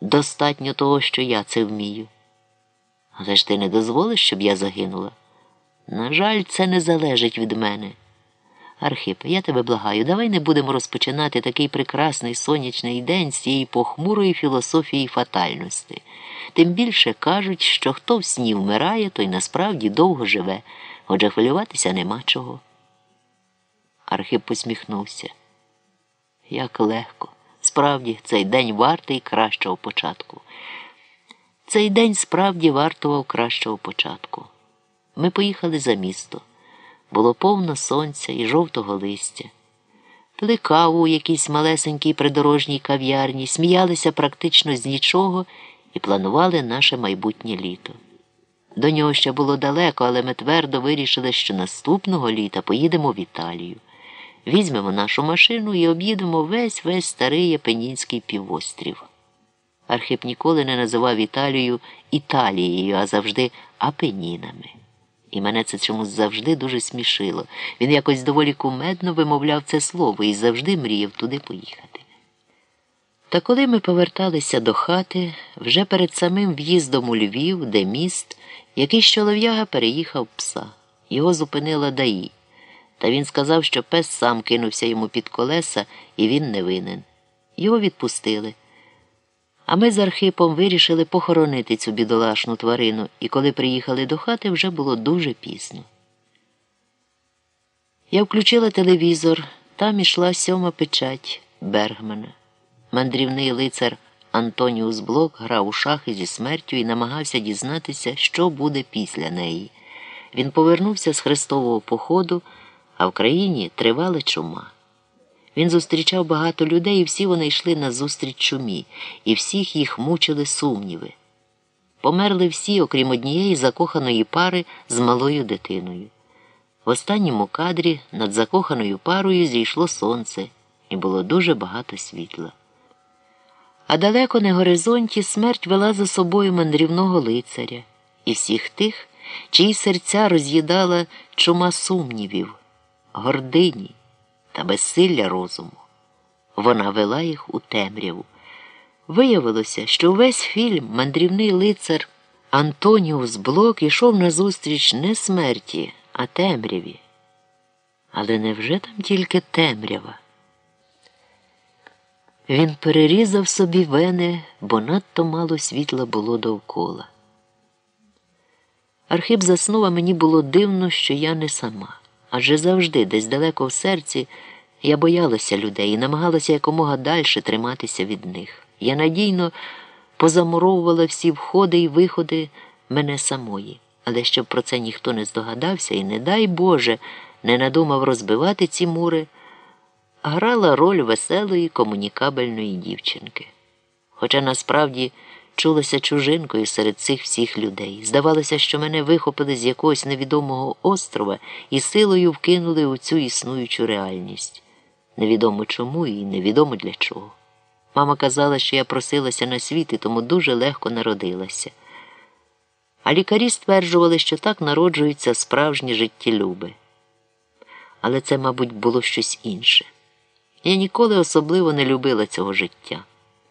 Достатньо того, що я це вмію. Але ж ти не дозволиш, щоб я загинула? На жаль, це не залежить від мене. Архипе, я тебе благаю, давай не будемо розпочинати такий прекрасний сонячний день з цієї похмурої філософії фатальності. Тим більше кажуть, що хто в сні вмирає, той насправді довго живе, отже хвилюватися нема чого. Архип посміхнувся. Як легко. Справді, цей день вартий кращого початку. Цей день справді вартував кращого початку. Ми поїхали за місто. Було повно сонця і жовтого листя. Пили каву у якійсь малесенькій придорожній кав'ярні, сміялися практично з нічого і планували наше майбутнє літо. До нього ще було далеко, але ми твердо вирішили, що наступного літа поїдемо в Італію. Візьмемо нашу машину і об'їдемо весь весь старий Япенінський півострів. Архип ніколи не називав Італію Італією, а завжди Апенінами. І мене це чомусь завжди дуже смішило. Він якось доволі кумедно вимовляв це слово і завжди мріяв туди поїхати. Та коли ми поверталися до хати, вже перед самим в'їздом у Львів, де міст, якийсь чолов'яга переїхав пса. Його зупинила Даї. Та він сказав, що пес сам кинувся йому під колеса, і він не винен. Його відпустили. А ми з Архипом вирішили похоронити цю бідолашну тварину, і коли приїхали до хати, вже було дуже пізно. Я включила телевізор, там ішла сьома печать Бергмана. Мандрівний лицар Антоніус Блок грав у шахи зі смертю і намагався дізнатися, що буде після неї. Він повернувся з хрестового походу, а в країні тривала чума. Він зустрічав багато людей, і всі вони йшли на зустріч чумі, і всіх їх мучили сумніви. Померли всі, окрім однієї закоханої пари з малою дитиною. В останньому кадрі над закоханою парою зійшло сонце, і було дуже багато світла. А далеко на горизонті смерть вела за собою мандрівного лицаря і всіх тих, чиї серця роз'їдала чума сумнівів, гордині та безсилля розуму. Вона вела їх у темряву. Виявилося, що увесь фільм мандрівний лицар Антоніус Блок ішов назустріч не смерті, а темряві. Але невже там тільки темрява? Він перерізав собі вени, бо надто мало світла було довкола. Архип заснув, а мені було дивно, що я не сама. Адже завжди, десь далеко в серці, я боялася людей і намагалася якомога дальше триматися від них. Я надійно позамуровувала всі входи і виходи мене самої, але щоб про це ніхто не здогадався і, не дай Боже, не надумав розбивати ці мури, грала роль веселої комунікабельної дівчинки. Хоча насправді чулася чужинкою серед цих всіх людей. Здавалося, що мене вихопили з якогось невідомого острова і силою вкинули у цю існуючу реальність. Невідомо чому і невідомо для чого. Мама казала, що я просилася на світ і тому дуже легко народилася. А лікарі стверджували, що так народжуються справжні життєлюби. Але це, мабуть, було щось інше. Я ніколи особливо не любила цього життя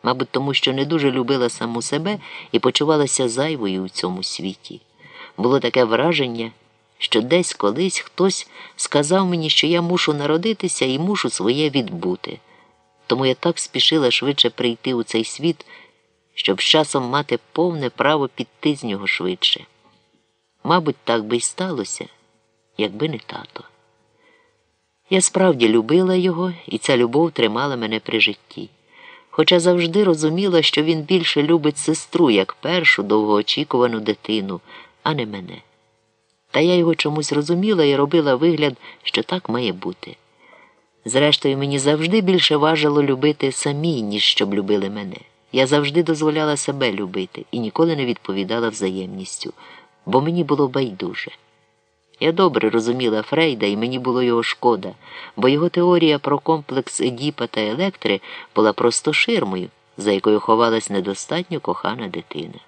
мабуть, тому що не дуже любила саму себе і почувалася зайвою у цьому світі. Було таке враження, що десь колись хтось сказав мені, що я мушу народитися і мушу своє відбути. Тому я так спішила швидше прийти у цей світ, щоб з часом мати повне право піти з нього швидше. Мабуть, так би й сталося, якби не тато. Я справді любила його, і ця любов тримала мене при житті хоча завжди розуміла, що він більше любить сестру як першу довгоочікувану дитину, а не мене. Та я його чомусь розуміла і робила вигляд, що так має бути. Зрештою, мені завжди більше важило любити самі, ніж щоб любили мене. Я завжди дозволяла себе любити і ніколи не відповідала взаємністю, бо мені було байдуже. Я добре розуміла Фрейда, і мені було його шкода, бо його теорія про комплекс Едіпа та Електри була просто ширмою, за якою ховалась недостатньо кохана дитина.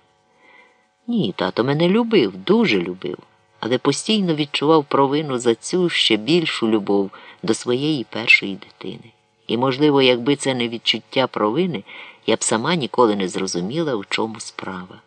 Ні, тато мене любив, дуже любив, але постійно відчував провину за цю ще більшу любов до своєї першої дитини. І, можливо, якби це не відчуття провини, я б сама ніколи не зрозуміла, у чому справа.